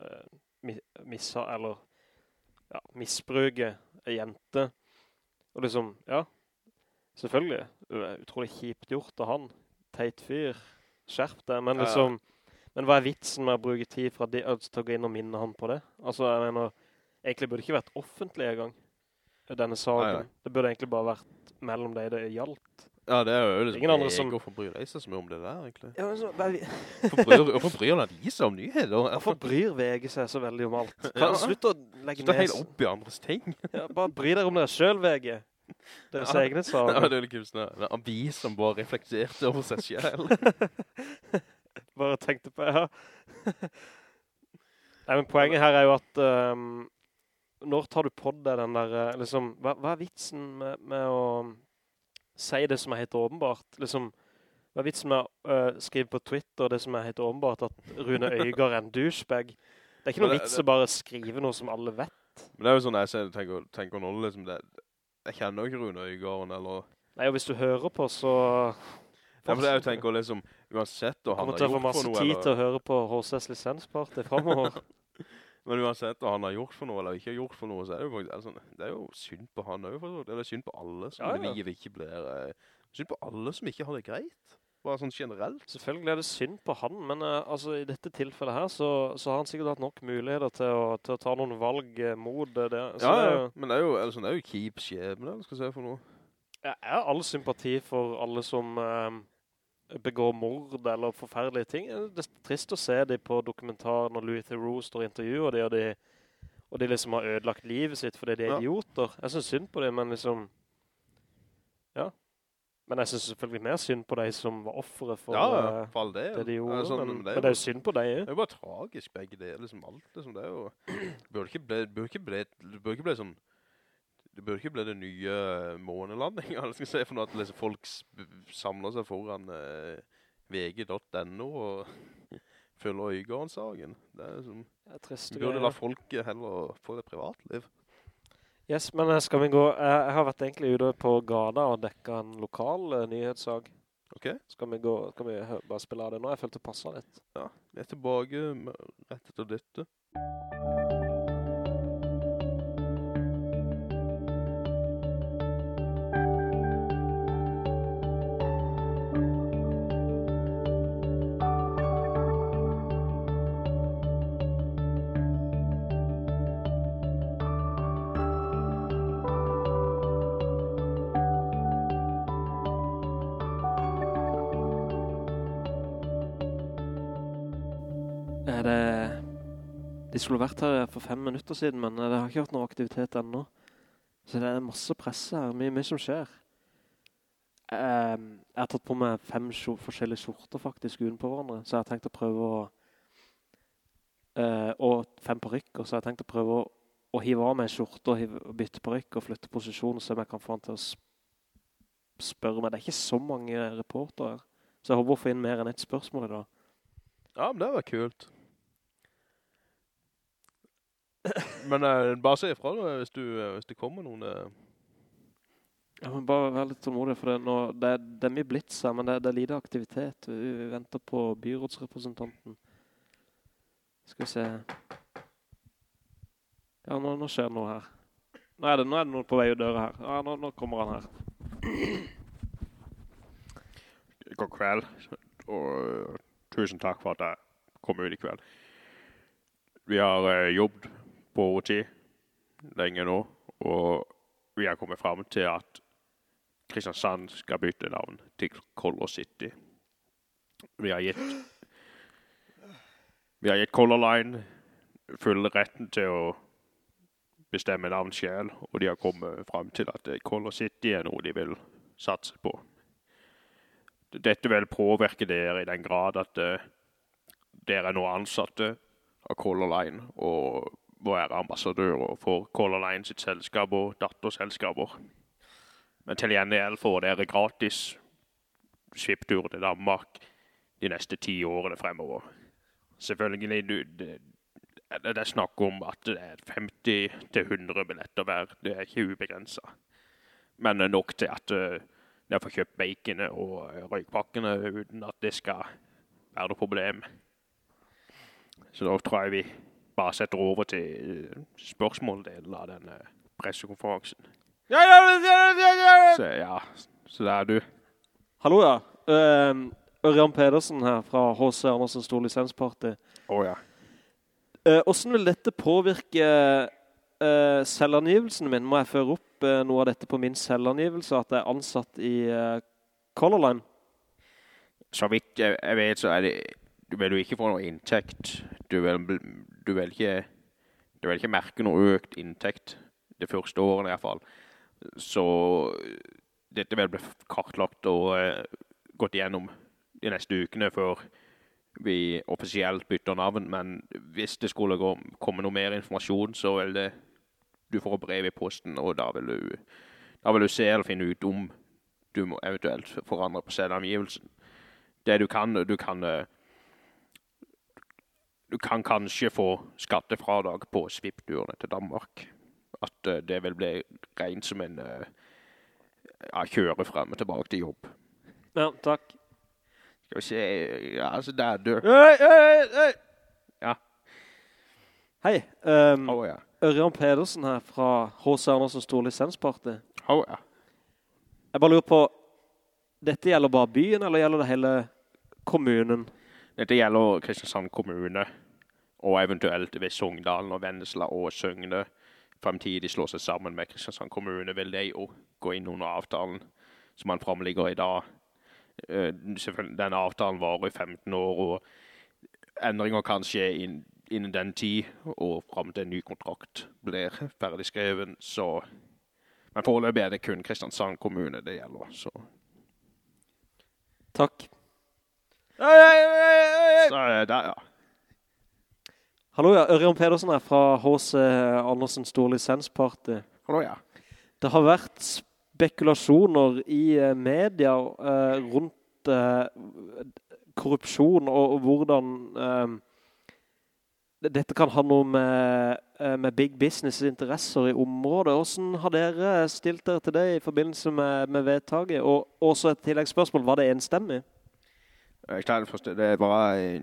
uh, missa, eller ja, misbruke en jente. Og liksom, ja, selvfølgelig, utrolig kjipt gjort av han. Teit fyr, skjerp det, men Ja, ja. liksom, men hva er vitsen med å bruke tid fra de altså, til å gå inn og minne han på det? Altså, jeg mener, egentlig burde det ikke vært offentlig en gang, denne saken. Det burde egentlig bare vært mellom deg det gjaldt. Ja, det er jo liksom Ingen andre som- Hvorfor bryr de seg så mye om det der, egentlig? Ja, men så, bare, Hvorfor bryr, hvorfor bryr han de seg om nyheter? hvorfor bryr VG seg så veldig om alt? Kan Ja. slutte å legge Stå ned... helt opp i andres ting. Ja, bare bry dere om dere selv, VG. Deres Ja. egne Ja, saker. det er litt kult. sånn, En avis som bare reflekterte over seg selv. Bare tenkte på, ja. Nei, men poenget her er jo at Um, når tar du på deg den der, eh, liksom, hva, hva er vitsen med, med å si det som er helt åpenbart? Liksom, hva er vitsen med å uh, skrive på Twitter det som er helt åpenbart at Rune Øygaard er en douchebag? Det er ikke noe det- vits å bare skrive noe som alle vet. Men det er jo sånn jeg ser, tenker, tenker nå, liksom, det, jeg kjenner jo ikke Rune Øygaard, eller... Nei, og hvis du hører på, så Ja, for det er jo tenker liksom, uansett hva han kommer har til å få gjort for masse tid til å høre på HCS lisensparty fremover. men uansett hva han har gjort for noe, eller ikke har gjort for noe, så er det jo faktisk, altså, det er jo synd på han også, for eller synd på alle som Ja, ja. livet ikke blir, uh, synd på alle som ikke har det greit. Bare sånn generelt. Selvfølgelig er det synd på han, men uh, altså, i dette tilfellet her så, så har han sikkert hatt nok muligheter til å, til å ta noen valg uh, mot det. Ja, det er ja, men det er jo, eller sånn, det er jo keep skjebne, skal jeg si for noe. jeg har all sympati for alle som begår mord eller forferdelige ting. Det er trist å se de på dokumentar når Louis Theroux står i intervju, og de, og de, og de liksom har ødelagt livet sitt fordi de er idioter. Jeg synes synd på dem, men liksom, ja. Men jeg synes selvfølgelig mer synd på de som var offere for Ja, eh, for det. det de gjorde, Ja, sånn, men, men men det er jo synd på deg. Det er jo bare tragisk begge det, liksom alt, liksom, det er jo, det burde ikke bli, det burde ikke bli, det burde ikke bli sånn, det burde ikke bli det nye månelanding, eller skal jeg si, for noe at liksom, folk samler seg foran eh, vg.no og følger Øygarden-saken. Det er liksom, er trist. burde la folk heller få det privatliv. Yes, men eh, skal vi gå? Jeg, jeg har vært egentlig ute på Gada og dekket en lokal uh, nyhetssag. Ok? Skal vi gå, skal vi bare spille av det nå? Jeg følte det passet litt. Ja, vi er tilbake rett etter dette. Skulle vært her for fem minutter siden, men eh, det har ikke vært noe aktivitet ennå. Så det er masse presse her, mye, mye som skjer. Um, jeg har tatt på meg fem forskjellige skjorter faktisk uden på hverandre, så jeg har tenkt å prøve å... Uh, og fem parykker, så jeg har tenkt å prøve å, å hive av meg en skjorte og, hive, og bytte parykk og flytte posisjon, så jeg kan få han til å sp spørre meg. Det er ikke så mange reporter her. Så jeg håper å få inn mer enn et spørsmål i dag. Ja, men det var kult. Men uh, bare se ifra da, hvis, du, eh, hvis det kommer noen... eh, Ja, men bare vær litt tålmodig, for det, er nå, det, er, det er mye blitz her, men det, er- det er lite aktivitet. Vi, vi venter på byrådsrepresentanten. Skal vi se. Ja, nå, nå skjer det noe her. Nå er det, nå er det noe på vei ut døra her. Ja, nå, nå kommer han her. God kveld, og tusen takk for at jeg kom ut i kveld. Vi har uh, jobbet overtid lenge nå, og vi har kommet frem til at Kristiansand skal bytte navn til Color City. Vi har gitt vi har gitt Color Line full retten til å bestemme navn selv, og de har kommet frem til at Color City er noe de vil satse på dette vil påvirke dere i den grad at eh, dere er nå ansatte av Color Line og være ambassadører for Color Line sitt selskap og datterselskaper. Men til gjengjeld får dere gratis skiptur til Danmark de neste ti årene fremover. Selvfølgelig, du, det, det er snakk om at det er 50-100 billetter hver. Det er ikke ubegrenset. Men nok til at dere jeg får kjøpt baconet og eh, røykpakkene uten at det skal være noe problem. Så da tror jeg vi bare setter over til eh, spørsmåldelen av denne pressekonferansen. Så ja, så der er du. Hallo, ja. Uh, Ørjan Pedersen her fra H.C. Andersen Stor Lisensparty. Å ja. Uh, hvordan vil dette påvirke uh, selvangivelsen min? Må jeg føre opp uh, noe av dette på min selvangivelse, at jeg er ansatt i Color Line? Så vidt jeg, jeg vet, så er det vil du ikke få noe inntekt. Du vil, bl- du vil ikke Du vil ikke merke noe økt inntekt det første året i hvert fall. Så dette vil bli kartlagt og uh, gått igjennom de neste ukene før vi offisielt bytter navn. Men hvis det skulle gå, komme noe mer informasjon, så vil det du får brev i posten, og da vil du, da vil du se eller finne ut om du må eventuelt forandre på selvangivelsen. Det du kan, du kan eh, du kan kanskje få skattefradrag på svippturene til Danmark. At uh, det vil bli rent som en uh, ja, kjøre frem og tilbake til jobb. Ja, takk. Skal vi se, ja, altså der du. Hei, hei, hei! Ja. Hei, um, oh, ja. Ørjan Pedersen her fra H.C. Andersen Stor Lisensparti. Oh, ja. Jeg bare lurer på, dette gjelder bare byen, eller gjelder det hele kommunen? Dette gjelder Kristiansand kommune, og eventuelt ved Sogndalen og Vennesla og Søgne fremtidig slår seg sammen med Kristiansand kommune, vil de jo gå inn under avtalen som man fremligger i dag. Eh, denne avtalen varer i 15 år, og endringer kan skje innen den tid, og frem til en ny kontrakt blir ferdig skreven, så... Men foreløpig er det kun Kristiansand kommune det gjelder, så... Takk. Så eh, der, ja. Hallo, ja. Ørjan Pedersen er fra H.C. Andersen Stor Lisensparty. Hallo, ja. Det har vært spekulasjoner i eh, media eh, rundt eh, korrupsjon og, og hvordan eh, dette kan ha noe med, eh, med big business interesser i området. Hvordan har dere stilt dere til det i forbindelse med, med vedtaget? Og også et tilleggsspørsmål, var det enstemmig? Jeg klarer det var eh,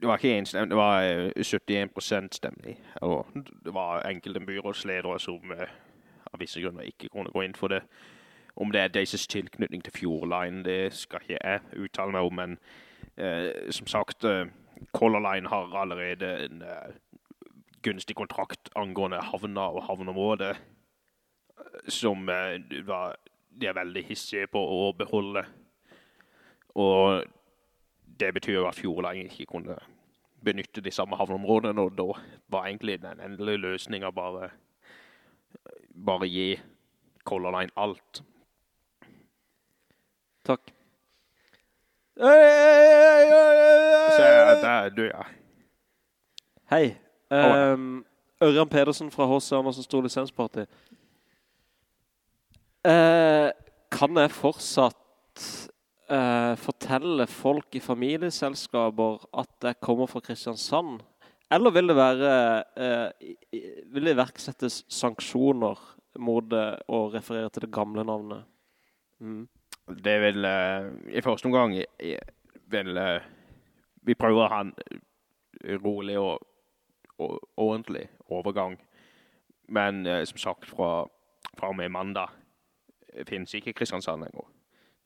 Det var ikke enstemmig, det var eh, 71 stemning. Og det var enkelte byrådsledere som eh, av visse grunner ikke kunne gå inn for det. Om det er deres tilknytning til Fjordline, det skal ikke jeg uttale meg om, men eh, som sagt, eh, Color Line har allerede en eh, gunstig kontrakt angående havna og havneområdet, som eh, de er veldig hissige på å beholde. Og det betyr jo at Fjordland ikke kunne benytte de samme havneområdene, og da var egentlig den endelige løsningen bare, bare gi Color Line alt. Takk. Se, der er du, ja. Hei. Um, Ørjan Pedersen fra H.C. Andersen Stor Lisensparty. Uh, kan jeg fortsatt eh, fortelle folk i familieselskaper at jeg kommer fra Kristiansand? Eller vil det være, eh, vil det iverksettes sanksjoner mot å referere til det gamle navnet? Mm. Det vil eh, i første omgang vil eh, vi prøver å ha en eh, rolig og, og ordentlig overgang. Men eh, som sagt, fra, fra og med mandag eh, finnes ikke Kristiansand lenger.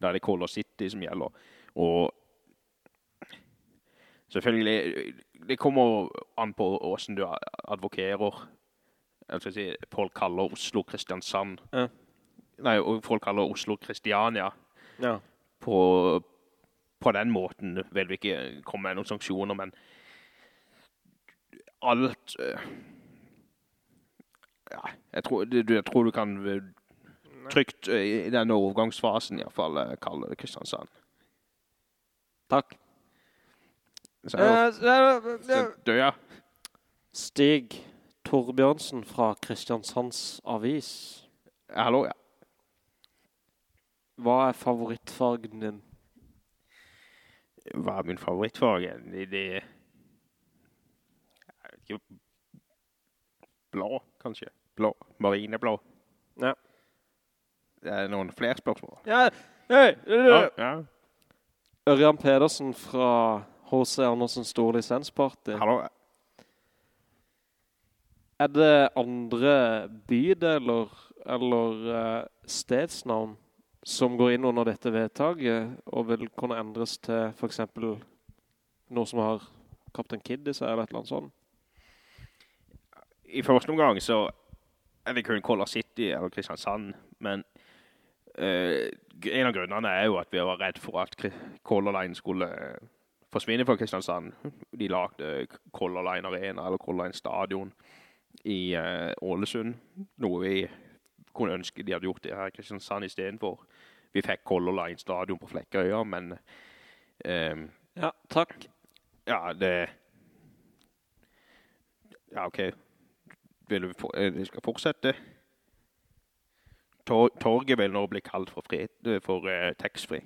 Da er det Color City som gjelder. Og selvfølgelig, det kommer an på hvordan du advokerer. Altså, si, folk kaller Oslo Kristiansand. Ja. Nei, folk kaller Oslo Kristiania Ja. på, på den måten vil vi ikke komme med noen sanksjoner, men alt eh, Ja, jeg tror, jeg tror du kan trygt eh, i denne overgangsfasen i hvert fall kaller det Kristiansand. Takk. Så, det- så dør jeg. Stig Torbjørnsen fra Kristiansands Avis. Hallo, ja. Hva er favorittfargen din? Hva er min favorittfarge? Det, det jeg vet ikke, blå, kanskje. Blå. Marineblå. Ja. Det er noen flere spørsmål. Ja, hei! Ja, ja. Ørjan Pedersen fra H.C. Andersen Stor Lisensparty. Hallo. Er det andre bydeler eller eh, stedsnavn som går inn under dette vedtaket og vil kunne endres til for eksempel noe som har Captain Kidd i seg eller et eller annet sånt? i første omgang så er det kun Color City eller Kristiansand, men en av grunnene er jo at vi var redd for at Color Line skulle eh, forsvinne fra Kristiansand. De lagde Color Line Arena eller Color Line Stadion i eh, Ålesund, noe vi kunne ønske de hadde gjort det her i Kristiansand i stedet for. Vi fikk Color Line Stadion på Flekkerøya, men Um, Ja, takk. ja, det Ja, OK. Vil vi, for, eh, skal fortsette? Tor, torget vil nå bli kalt for, fri, eh, for uh, taxfree.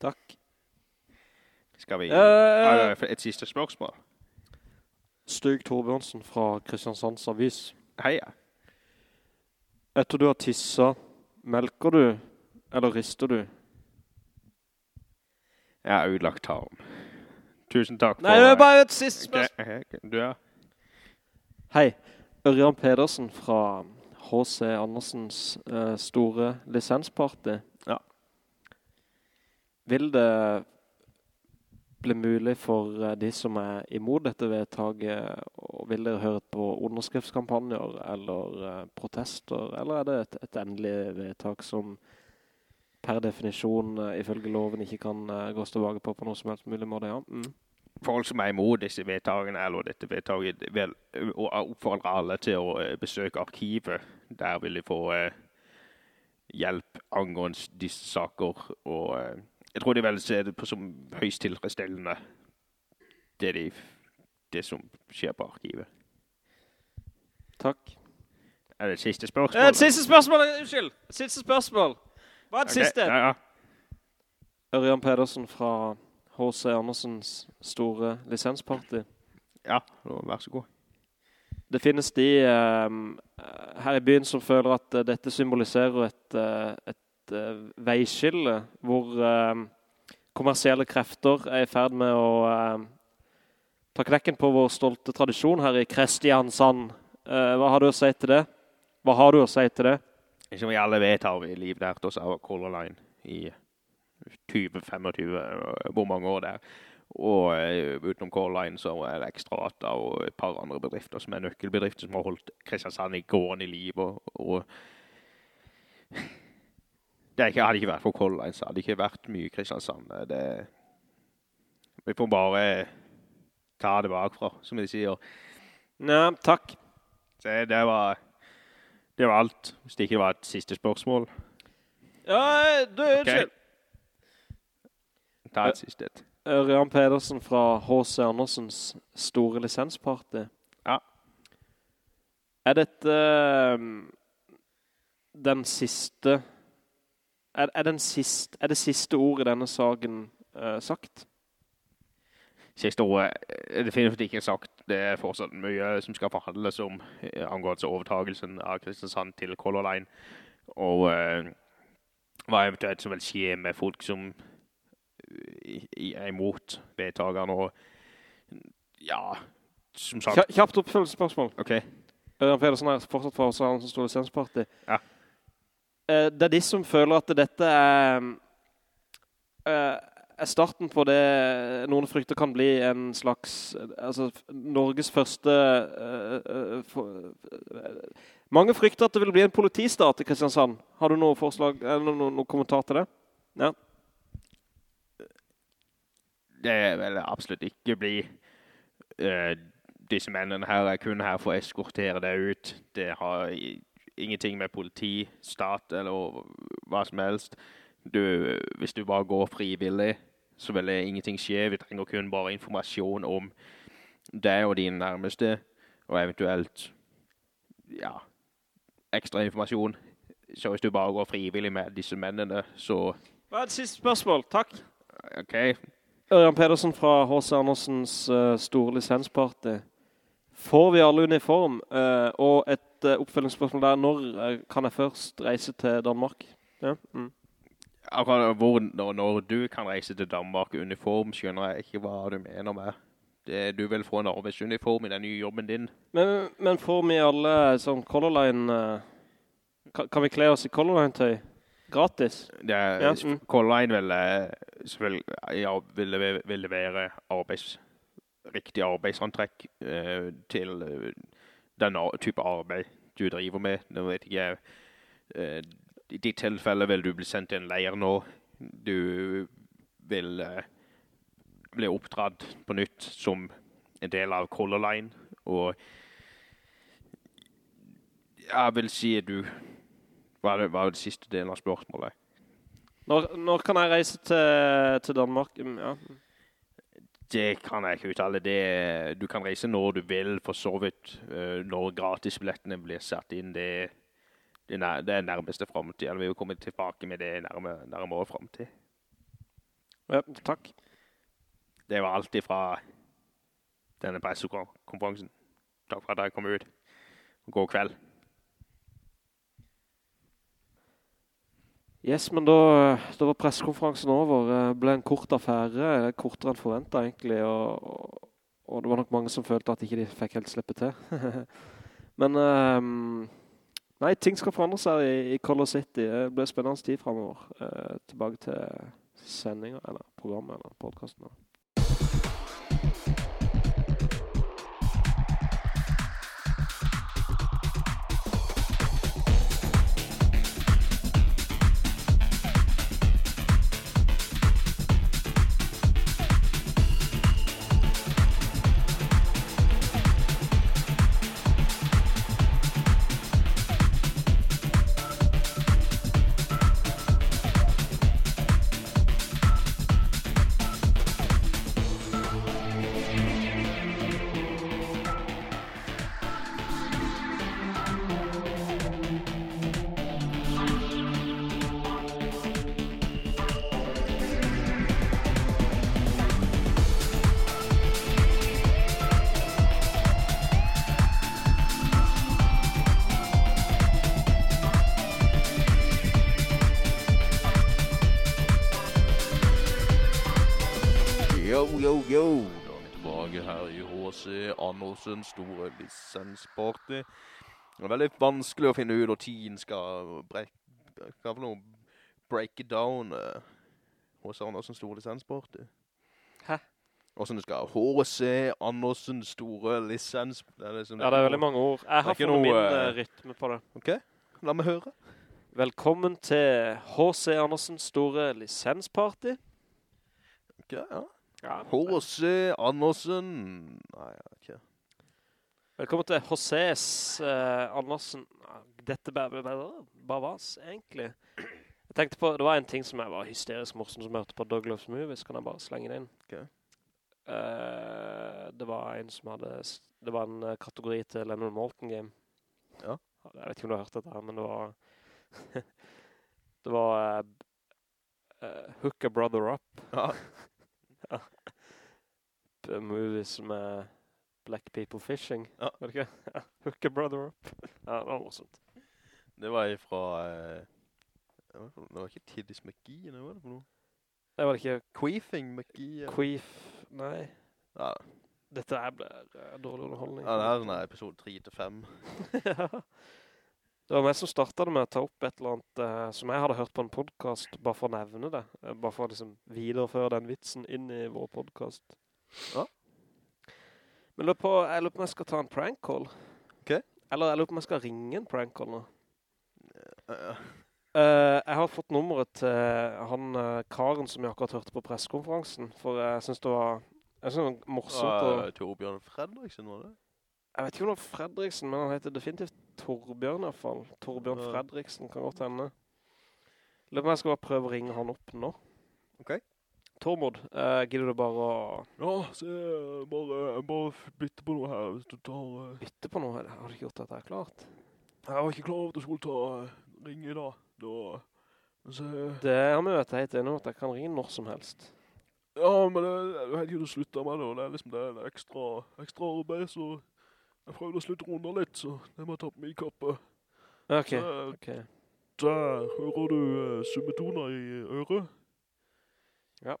Takk. Skal vi Er Et siste spørsmål? Stig Torbjørnsen fra Kristiansands Avis. Heia. Etter du har tisset, melker du eller rister du? Jeg har utlagt tarm. Tusen takk for Nei, det er bare et siste spørsmål. Du er Hei, Ørjan Pedersen fra H.C. Andersens uh, store lisensparty. Ja. Vil det bli mulig for uh, de som er imot dette vedtaket, og vil dere høre på underskriftskampanjer eller uh, protester, eller er det et, et endelig vedtak som per definisjon ifølge loven ikke kan gås tilbake på på noe som helst mulig måte, ja? Mm. Folk som er imot disse vedtakene, eller dette vedtaket, vil oppfordre alle til å eh, besøke arkivet. Der vil de få eh, hjelp angående disse saker. Og eh, jeg tror de vil se det på som høyst tilfredsstillende, det, de, det som skjer på arkivet. Takk. Er det et siste spørsmål? Et siste spørsmål, unnskyld! Et siste spørsmål! Hva er et okay, siste? Ja, ja. Ørjan Pedersen fra H.C. Andersens store lisensparty. ja, vær så god. Det finnes de um, her i byen som føler at uh, dette symboliserer et, uh, et uh, veiskille, hvor ehm, kommersielle krefter er i ferd med å ehm, ta knekken på vår stolte tradisjon her i Kristiansand. Hva har du å si til det? Hva har du å si til det? Som vi alle vet har vi livnært oss av Color Line i 20-25, hvor mange år det er. Og eh, utenom Color Line så er det Ekstrata og et par andre bedrifter som er nøkkelbedrifter som har holdt Kristiansand i gården i liv. Og, og det ikke, hadde ikke vært for Color Line, så hadde det ikke vært mye Kristiansand. Det, vi får bare ta det bakfra, som de sier. Ja, takk. Så det var, det var alt, hvis det ikke var et siste spørsmål. Ja, du, unnskyld. Ta et siste. Ørjan Pedersen fra H.C. Andersens store lisensparty. Ja. Er dette ehm, den siste er, er, den siste, er det siste ordet i denne saken uh, sagt? Siste ordet er definitivt ikke sagt. Det er fortsatt mye som skal forhandles om eh, angående overtagelsen av Kristiansand til Color Line. Og uh, hva eventuelt som vil skje med folk som eh, er imot vedtakene. Og ja, som sagt. Kja- Kjapt oppfølgelsespørsmål. Ok. Ørjan Pedersen er fortsatt fra han som står lisensparti. Ja. Eh, det er de som føler at dette er, eh, er starten på det noen frykter kan bli en slags, eh, altså Norges første, eh, eh, eh, mange frykter at det vil bli en politistat i Kristiansand. Har du noen forslag, eller noen, noen kommentar til det? Ja. Det vil absolutt ikke bli Uh, disse mennene her er kun her for å eskortere deg ut. Det har ingenting med politi, stat eller hva som helst. Du, hvis du bare går frivillig, så vil det ingenting skje. Vi trenger kun bare informasjon om deg og dine nærmeste, og eventuelt ja, ekstra informasjon. Så hvis du bare går frivillig med disse mennene, så Hva er det siste spørsmål? Takk. OK. Ørjan Pedersen fra H.C. Andersens uh, store lisensparty. Får vi alle uniform? Uh, og et uh, oppfølgingsspørsmål der. Når kan jeg først reise til Danmark? Ja. Mm. Akkurat hvor, når, når du kan reise til Danmark uniform, skjønner jeg ikke hva du mener med. Det, du vil få en arbeidsuniform i den nye jobben din. Men, men får vi alle sånn Color Line kan, kan vi kle oss i Color Line-tøy? Gratis? Det er, Ja, mm. Color Line vil, eh, ja, vil, levere, vil levere arbeids, riktig arbeidsantrekk eh, til eh, den type arbeid du driver med. Nå vet jeg, eh, i ditt tilfelle vil du bli sendt til en leir nå. Du vil eh, bli oppdratt på nytt som en del av Color Line, og jeg vil si at du hva er det, hva er det siste delen av spørsmålet? Når, når kan jeg reise til, til Danmark? Mm, Ja. Det kan jeg ikke uttale. Det, du kan reise når du vil, for så vidt. eh, Når gratisbillettene blir satt inn, det, det, nær, det nærmeste fremtid. Eller vi vil komme tilbake med det nærme, nærmere fremtid. ja, takk. Det var alt fra denne pressekonferansen. Takk for at jeg kom ut. God kveld. Yes, men da, da var pressekonferansen over. Det ble en kort affære, kortere enn forventet egentlig, og, og, det var nok mange som følte at ikke de fikk helt slippe til. men um, nei, ting skal forandre seg i, i Color City. Det blir spennende tid fremover. Uh, tilbake til sendinger, eller programmet, eller podcasten. Yo. Da er vi tilbake her i H.C. Andersens store lisensparty. Det er veldig vanskelig å finne ut når tiden skal break, hva for noe, break it down. eh, H.C. Andersens store lisensparty. Hæ? Hvordan det skal H.C. Andersen, store lisens... Det liksom Ja, det er veldig mange ord. Jeg har fått funnet min noe, eh, rytme på det. Ok, la meg høre. Velkommen til H.C. Andersens store lisensparty. Ok, ja. Ja. Andersen. Nei, jeg ikke. Velkommen til H.C.s eh, Andersen. Dette bare, bare, bare vas, egentlig. Jeg tenkte på, det var en ting som jeg var hysterisk morsom som jeg hørte på Douglas Movies. Kan jeg bare slenge det inn? Ok. Eh, det var en som hadde, det var en eh, kategori til Lennon Moulton Game. Ja. Jeg vet ikke om du har hørt dette her, men det var... Det var uh, Hook a Brother Up. Ja. Movies med Black People Fishing. Ja. Var det ikke? Hook a Brother Up. Ja, det var morsomt. Det var ifra... eh, det det var ikke Tiddis McGee, hva var det for noe? Det var det ikke Queefing McGee. eller- Queef, nei. Ja, Dette her ble eh, dårlig underholdning. ja det er sånn episode 3-5. ja. Det var meg som startet det med å ta opp et eller annet eh, som jeg hadde hørt på en podcast, bare for å nevne det. Eh, bare for å liksom videreføre den vitsen inn i vår podcast. Ja. Men lurer på, jeg lurer på om jeg skal ta en prank call. Ok. Eller jeg lurer på om jeg skal ringe en prank call nå. Ja. Eh, jeg har fått nummeret til han uh, karen som jeg akkurat hørte på presskonferansen, for jeg synes det var, jeg synes det var morsomt Uh, Torbjørn Fredriksen var det? Jeg vet ikke om det var Fredriksen, men han heter definitivt Torbjørn i hvert fall. Torbjørn Ja. Fredriksen kan godt hende. Løp meg, jeg skal bare prøve å ringe han opp nå. Ok. Tormod, uh, gidder du bare å Ja, se, bare, bare bytte på noe her, hvis du tar... bytte på noe? her? Har du ikke gjort dette her klart? Jeg var ikke klar over at du skulle ta ringe i dag. Da, se... Det har vi vært helt enige om at jeg kan ringe når som helst. Ja, men det, er helt ikke om du slutter med det, og det er liksom det, det er ekstra, ekstra arbeid, så jeg prøvde å slutte runder litt, så det må jeg ta på min kappe. Ok, Så, ok. der hører du uh, summetoner i øret. Ja.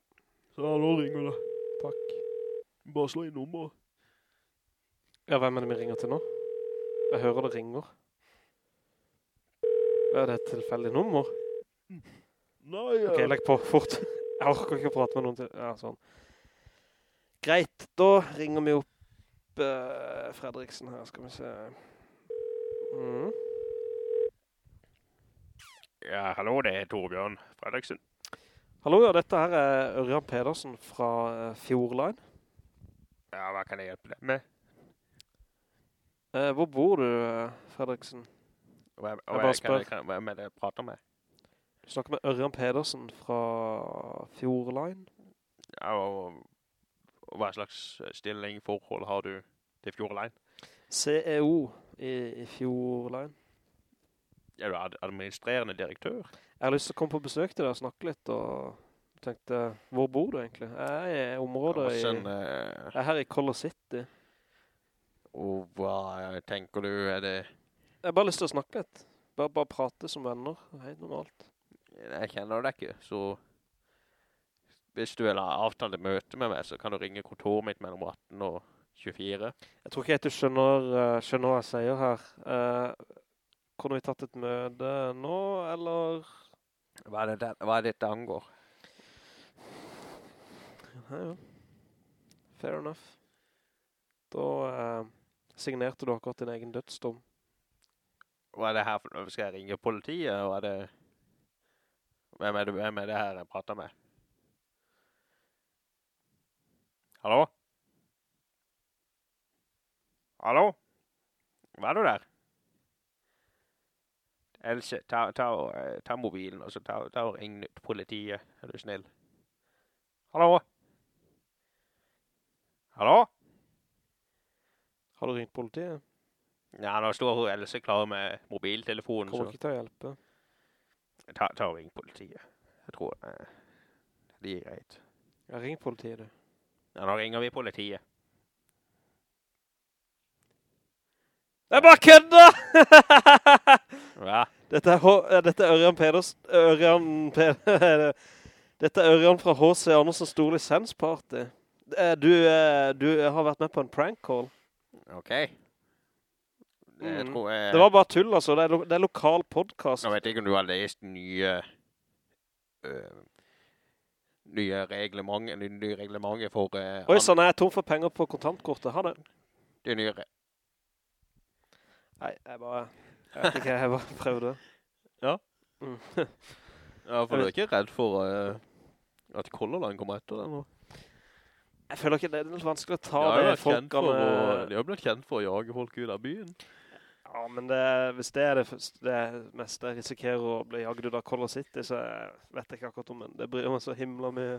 Så ja, nå ringer det. Takk. Bare slå inn nummer. Ja, hvem er det vi ringer til nå? Jeg hører det ringer. Er det et tilfeldig nummer? Nei, ja. Ok, eh, legg på fort. Jeg orker ikke å prate med noen til. Ja, sånn. Greit, da ringer vi opp eh, Fredriksen her, skal vi se. Mm. Ja, hallo, det er Torbjørn Fredriksen. Hallo, ja, dette her er Ørjan Pedersen fra uh, Fjordline. Ja, hva kan jeg hjelpe deg med? Eh, hvor bor du, Fredriksen? Fredriksen? Hvem, Jeg bare spør. kan, hvem er det jeg prater med? Du snakker med Ørjan Pedersen fra Fjordline. Ja, og, og hva slags stilling, forhold har du til Fjordline? CEO i, i Fjordline. Er du ad- administrerende direktør? Jeg har lyst til å komme på besøk til deg og snakke litt, og tenkte, hvor bor du egentlig? Jeg er i området ja, sen, i, Jeg er her i Color City. og hva tenker du, er det... Jeg har bare lyst til å snakke litt. Bare, bare prate som venner. Helt normalt. Jeg kjenner deg ikke, så hvis du vil ha avtale møte med meg, så kan du ringe kontoret mitt mellom 18 og 24. Jeg tror ikke jeg du skjønner, eh, skjønner hva jeg sier her. Uh, kunne vi tatt et møte nå, eller? Hva er det, hva er det det angår? Ja, ja. Fair enough. Da eh, signerte du akkurat din egen dødsdom. Hva er det her for noe? Skal jeg ringe politiet? Hva er det... Hvem er det, hvem er det her jeg prater med? Hallo? Hallo? Hva er du der? Else, ta, ta, eh, ta mobilen, og så ta, ta og ring politiet, er du snill. Hallo? Hallo? Har du ringt politiet? Ja, nå står hun Else klar med mobiltelefonen, Kommer så ikke til å hjelpe. ta, ta og ring politiet. Jeg tror eh, det er greit. Ja, ring politiet, du. Ja, nå ringer vi politiet. Det er bare kødda! Ja, dette, er, dette er Ørjan Peders... Ørjan Peder... Dette er Ørjan fra H.C. Andersen Stor Lisensparty. Eh, Du, eh, du har vært med på en prank call. ok. Jeg Mm. tror jeg... Det var bare tull, altså. Det er, lo det er lokal podcast. Nå vet jeg ikke om du har lest nye... øh, nye reglementer, nye, nye reglementer for... Uh, Oi, sånn er jeg tom for penger på kontantkortet. Ha det. Det nye... re- Nei, jeg bare... Jeg vet ikke, jeg bare prøvde. Ja. Mm. Ja, for du er ikke redd for uh, at Color Line kommer etter deg nå? Jeg føler ikke det er litt vanskelig å ta ja, det de har blitt kjent for å jage folk ut av byen. Ja, men det, hvis det er det, det meste jeg risikerer å bli jagd ut av Color City, så vet jeg ikke akkurat om, men det bryr meg så himla mye.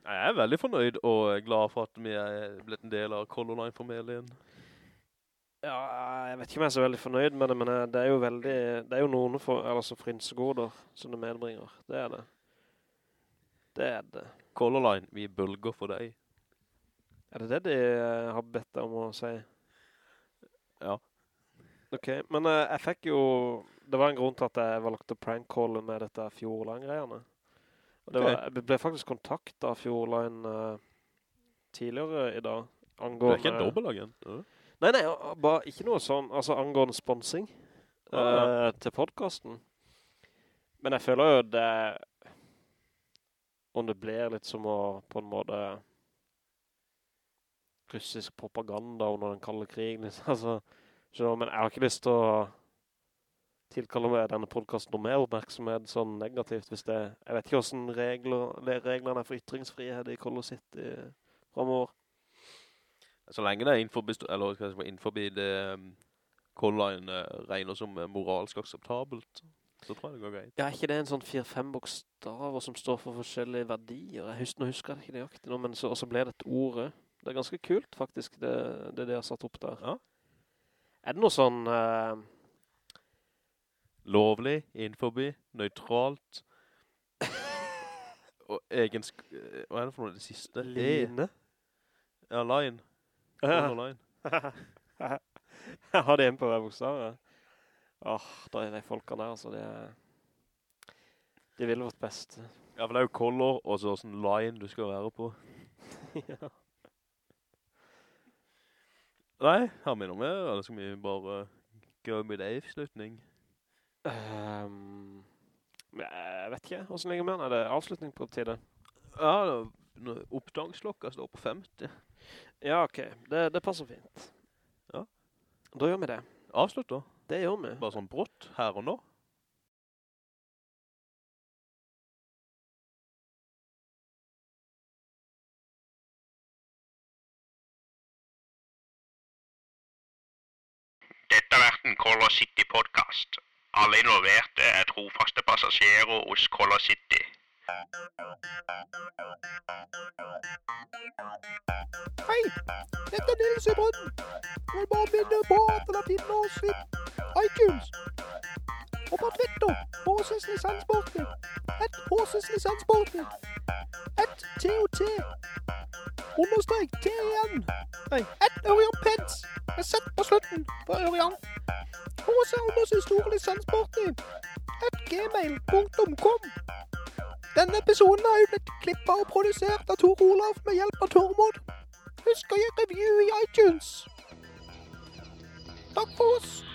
Jeg er veldig fornøyd og glad for at vi er blitt en del av Color Line-familien. Ja, jeg vet ikke om jeg er så veldig fornøyd med det, men eh, det er jo veldig, det er jo noen for, altså frynsegoder som det medbringer. Det er det. Det er det. Color Line, vi bølger for deg. Er det det de eh, har bedt deg om å si? Ja. Ok, men uh, jeg fikk jo, det var en grunn til at jeg valgte prank-callet med dette Fjordline-greiene. Og det Ok. jeg ble faktisk kontaktet av Fjordline uh, tidligere i dag. Det er ikke en dobbelagent, Uh. Nei, nei, bare ikke noe sånn, altså angående sponsing Ja, ja. eh, til podcasten. Men jeg føler jo det, om det blir litt som å på en måte russisk propaganda under den kalde krigen, liksom. altså, men jeg har ikke lyst til å tilkalle meg denne podcasten noe mer oppmerksomhet sånn negativt, hvis det, jeg vet ikke hvordan regler, reglene er for ytringsfrihet i Color City fremover. Så lenge det er innforbi, eller skal jeg det um, Color Line eh, regner som moralsk akseptabelt, så tror jeg det går greit. Ja, er ikke det en sånn 4-5 bokstaver som står for forskjellige verdier? Jeg husker, nå husker jeg ikke nøyaktig nå, men så ble det et ord. Det er ganske kult, faktisk, det, det de har satt opp der. Ja. Er det noe sånn... uh... Lovlig, innforbi, nøytralt, og egensk... eh, Hva er det for noe det siste? E. line? Ja, line. Line. Jeg har det en på hver bokstav, ja. Åh, da er de folkene der, altså, de er... De vil vårt beste. Ja, for det er jo color, og så sånn line du skal være på. ja. Nei, har vi noe mer, eller skal vi bare gå med det i slutning? Um, jeg vet ikke, hvordan ligger an? Er det avslutning på tide? Ja, oppdangslokka står på 50. Ja, ok. Det, det passer fint. Ja. Da gjør vi det. Avslutt da. Det gjør vi. Bare sånn brått, her og nå. Har vært en Color City podcast. Alle involverte er trofaste passasjerer hos Color City. Hei, dette er Nils i Brønnen. Jeg vil bare minne på at dere finner oss i iTunes. Og på Twitter, Håses lisenspartner. Et Håses lisenspartner. Et TOT. Understrek T igjen. Nei, ett Ørjan Pence. Med sett på slutten på Ørjan. HC Anders store lisenspartner. Et gmail.com. Denne episoden har jo blitt klippa og produsert av Tor Olav med hjelp av Tormod. Husk å gi review i iTunes. Takk for oss.